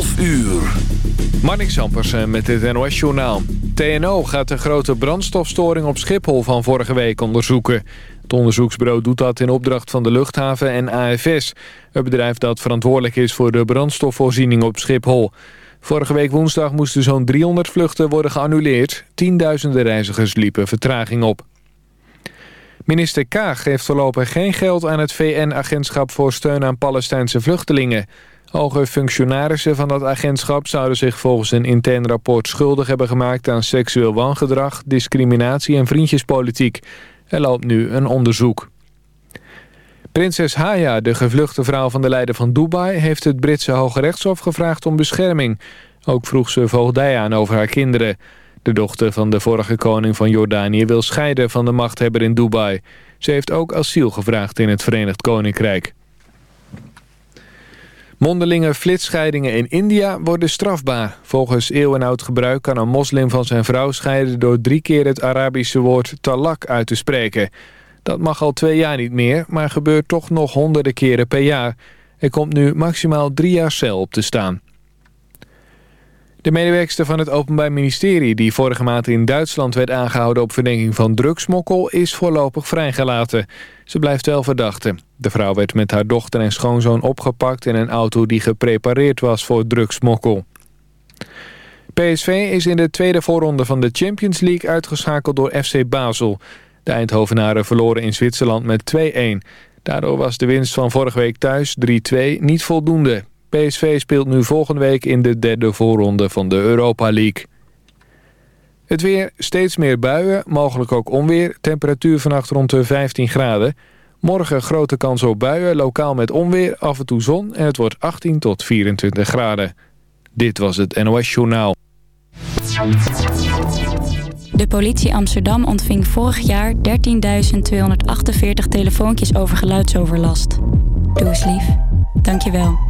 12 uur. Marnik Zampersen met het NOS-journaal. TNO gaat de grote brandstofstoring op Schiphol van vorige week onderzoeken. Het onderzoeksbureau doet dat in opdracht van de luchthaven en AFS... het bedrijf dat verantwoordelijk is voor de brandstofvoorziening op Schiphol. Vorige week woensdag moesten zo'n 300 vluchten worden geannuleerd. Tienduizenden reizigers liepen vertraging op. Minister Kaag geeft voorlopig geen geld aan het VN-agentschap voor steun aan Palestijnse vluchtelingen. Hoge functionarissen van dat agentschap zouden zich volgens een intern rapport schuldig hebben gemaakt aan seksueel wangedrag, discriminatie en vriendjespolitiek. Er loopt nu een onderzoek. Prinses Haya, de gevluchte vrouw van de leider van Dubai... heeft het Britse Hoge Rechtshof gevraagd om bescherming. Ook vroeg ze voogdij aan over haar kinderen. De dochter van de vorige koning van Jordanië wil scheiden van de machthebber in Dubai. Ze heeft ook asiel gevraagd in het Verenigd Koninkrijk. Mondelinge flitsscheidingen in India worden strafbaar. Volgens eeuwenoud gebruik kan een moslim van zijn vrouw scheiden... door drie keer het Arabische woord talak uit te spreken. Dat mag al twee jaar niet meer, maar gebeurt toch nog honderden keren per jaar. Er komt nu maximaal drie jaar cel op te staan. De medewerkster van het Openbaar Ministerie... die vorige maand in Duitsland werd aangehouden op verdenking van drugsmokkel... is voorlopig vrijgelaten. Ze blijft wel verdachte. De vrouw werd met haar dochter en schoonzoon opgepakt... in een auto die geprepareerd was voor drugsmokkel. PSV is in de tweede voorronde van de Champions League uitgeschakeld door FC Basel. De Eindhovenaren verloren in Zwitserland met 2-1. Daardoor was de winst van vorige week thuis 3-2 niet voldoende. PSV speelt nu volgende week in de derde voorronde van de Europa League. Het weer, steeds meer buien, mogelijk ook onweer. Temperatuur vannacht rond de 15 graden. Morgen grote kans op buien, lokaal met onweer, af en toe zon... en het wordt 18 tot 24 graden. Dit was het NOS Journaal. De politie Amsterdam ontving vorig jaar 13.248 telefoontjes over geluidsoverlast. Doe eens lief. Dank je wel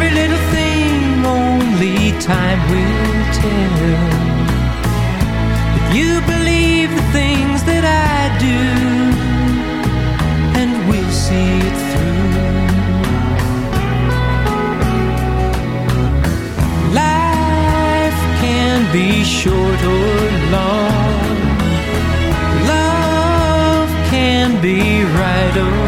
Every little thing only time will tell. If you believe the things that I do, and we'll see it through. Life can be short or long. Love can be right or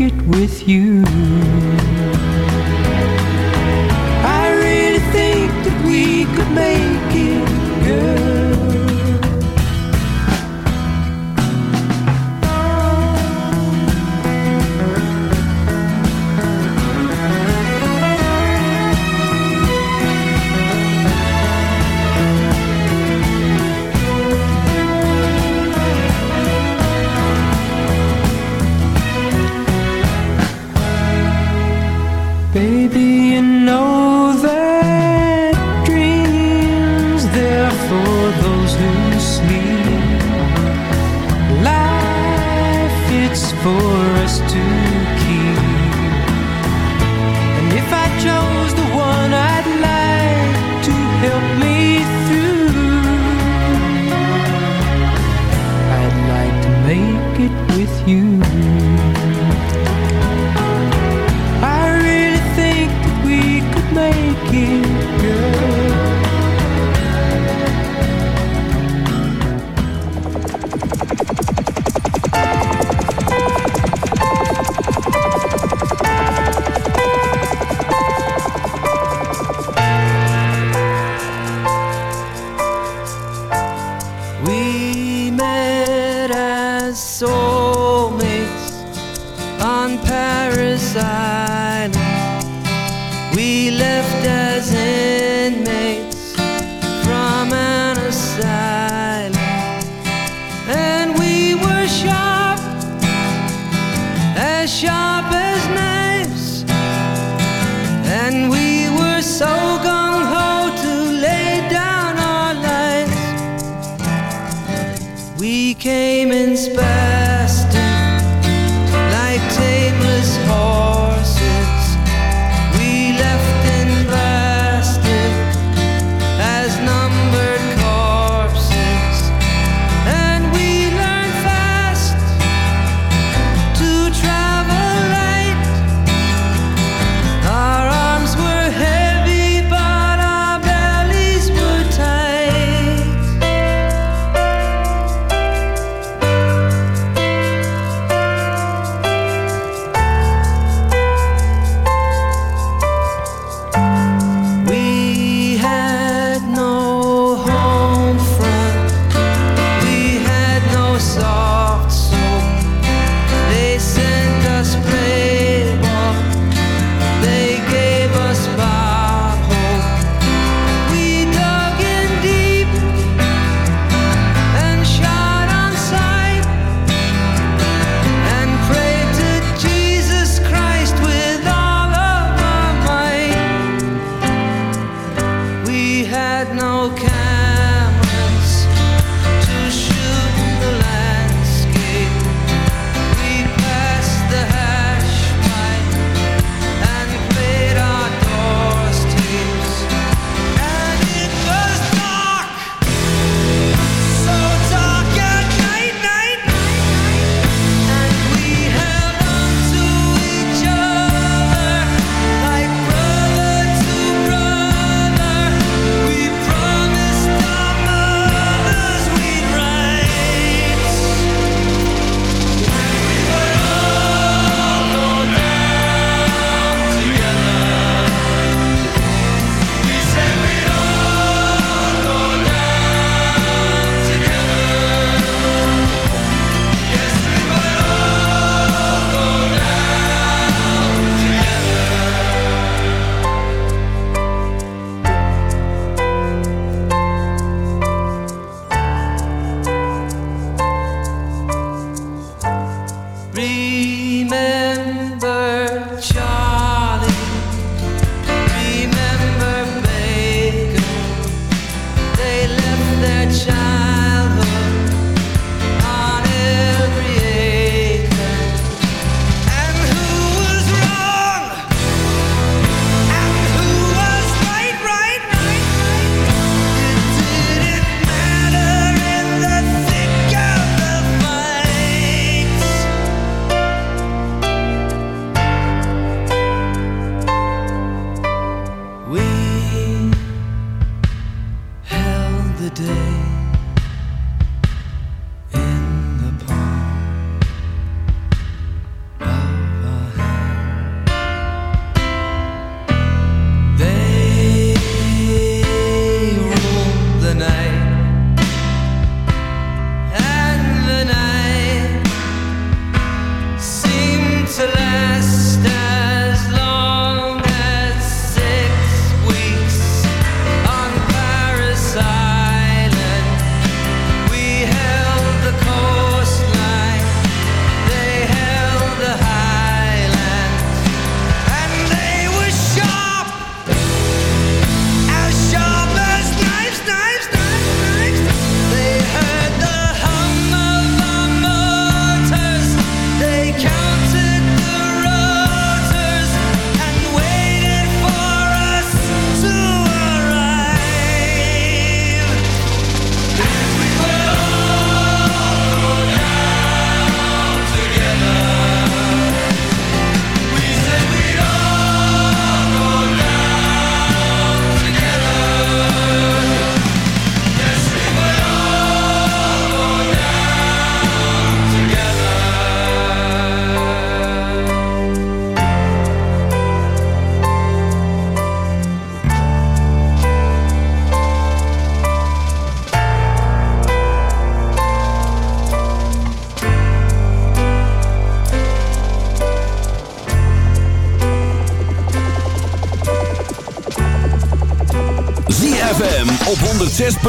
it with you. broken.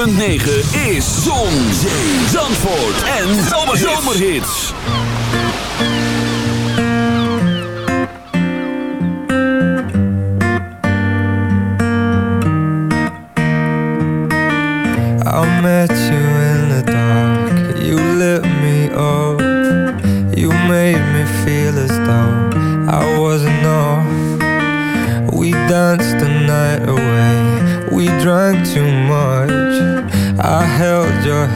106.9 is Zon, Zee, Zandvoort en Zomerhits. I met you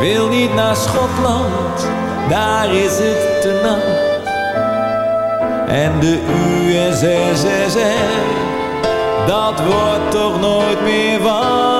Wil niet naar Schotland, daar is het te nat. En de USSR, dat wordt toch nooit meer wat.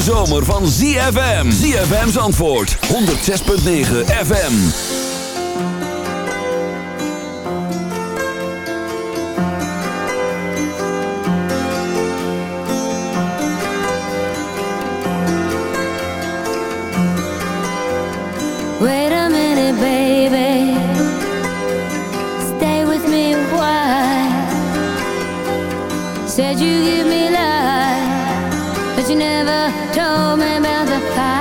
Hete zomer van ZFM. ZFM's antwoord, 106.9 FM. Wait a minute, baby. Stay with me while. Said you give me but you never told me about the fire.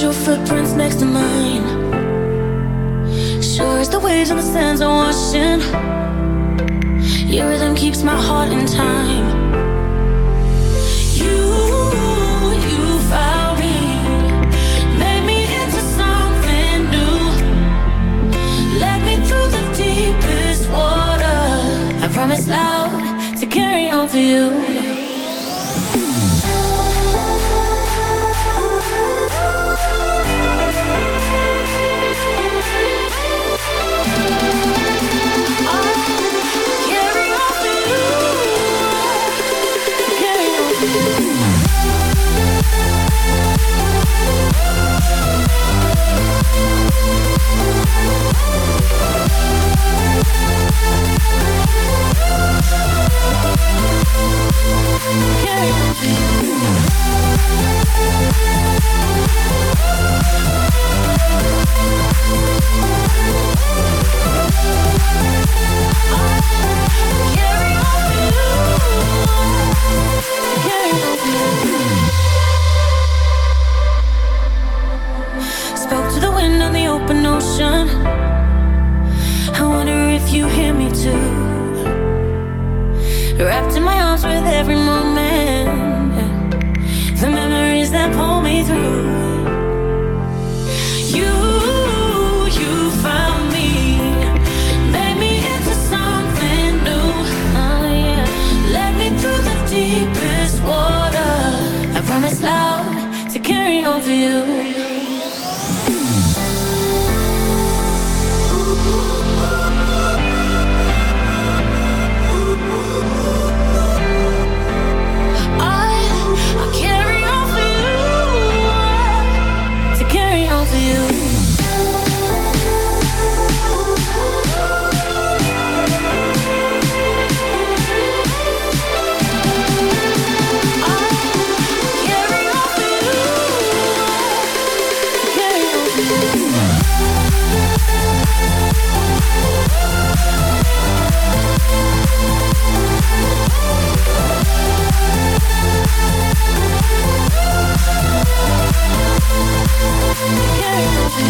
Your footprints next to mine. Sure as the waves and the sands are washing. Your rhythm keeps my heart in time. You, you found me, made me into something new. Led me through the deepest water. I promise loud to carry on for you. Spoke open ocean. I wonder if you hear me too. Wrapped in my arms with every moment. The memories that pull me through. You, you found me. Made me into something new. Oh, Led me through the deepest water. I promise love to carry on for you. Have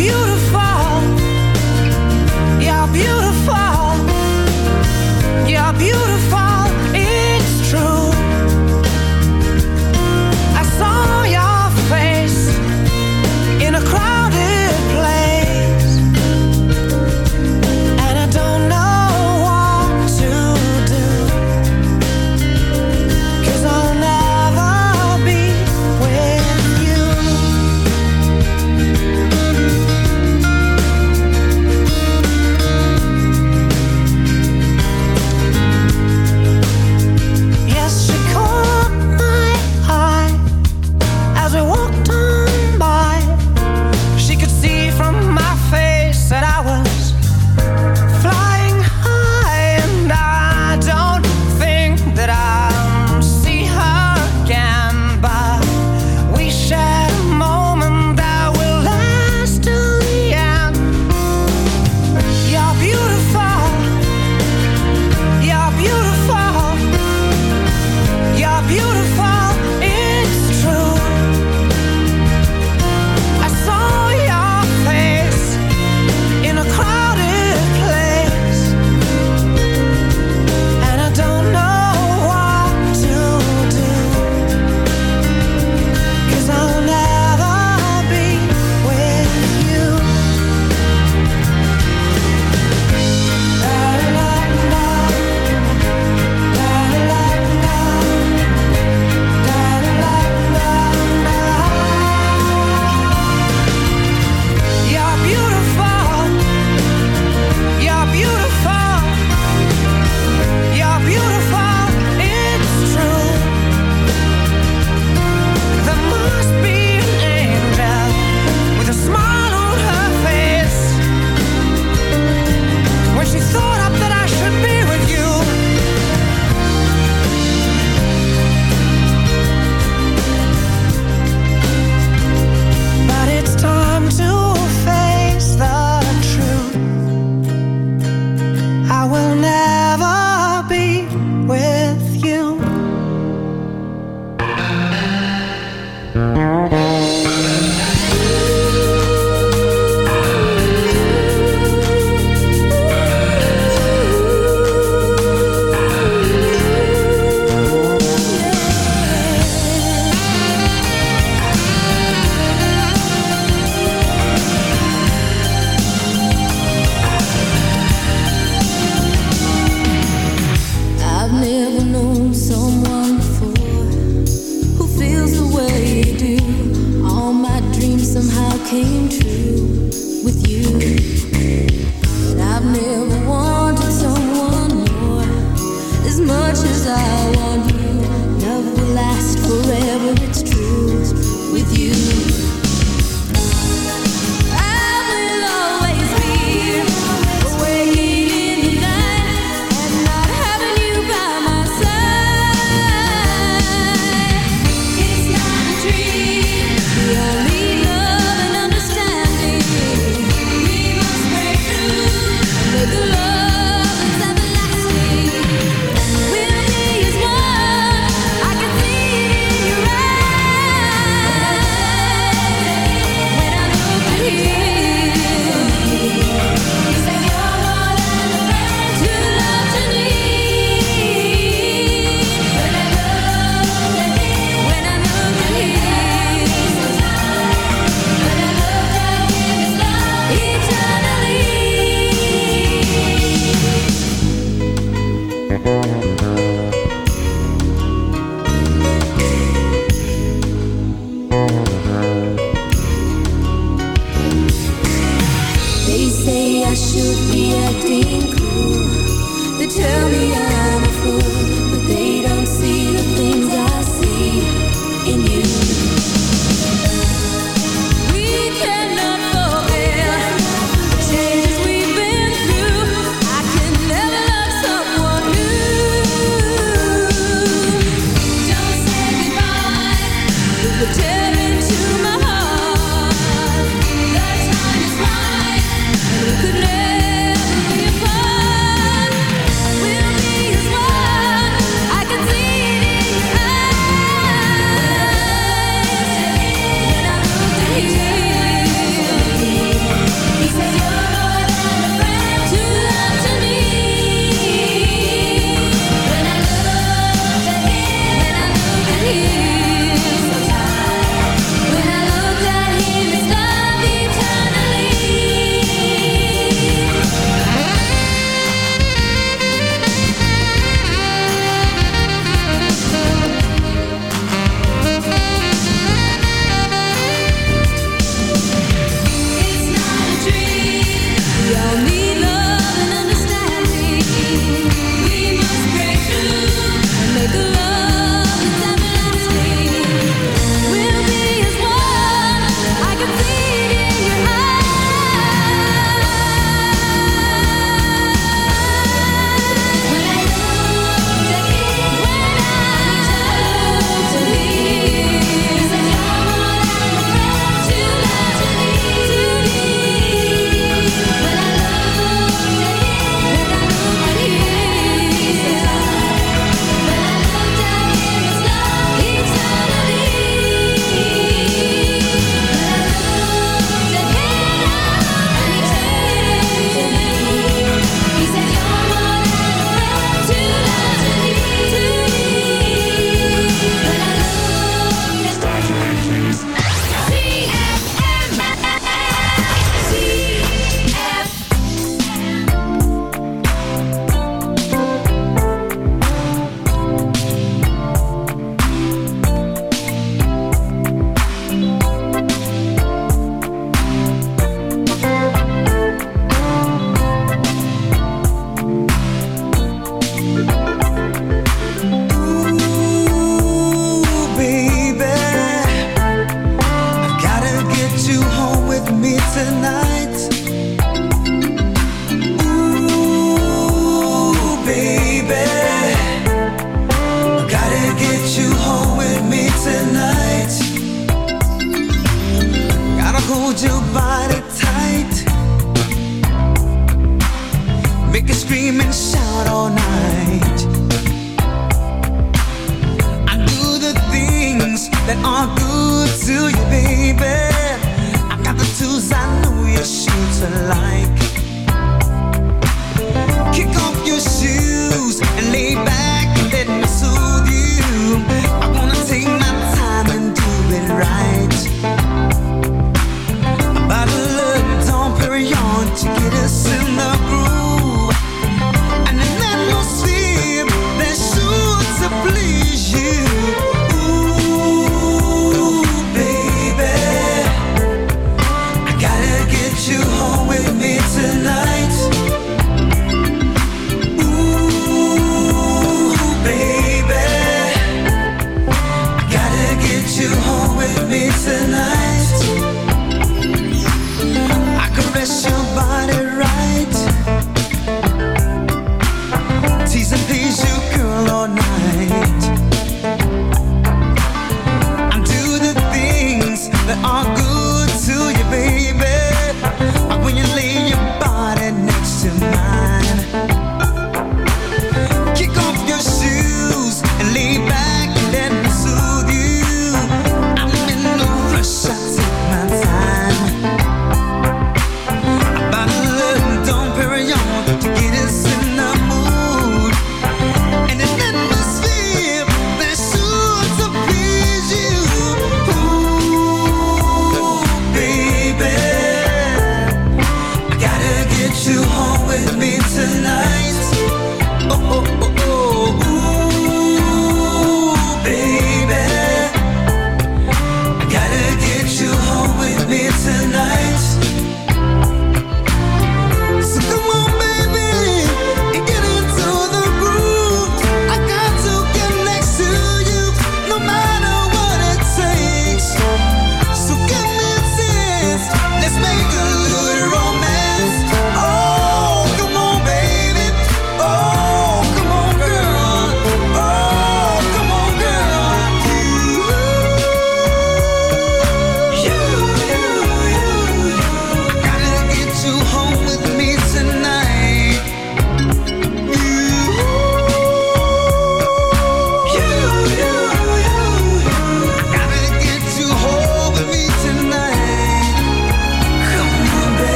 beautiful.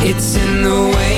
It's in the way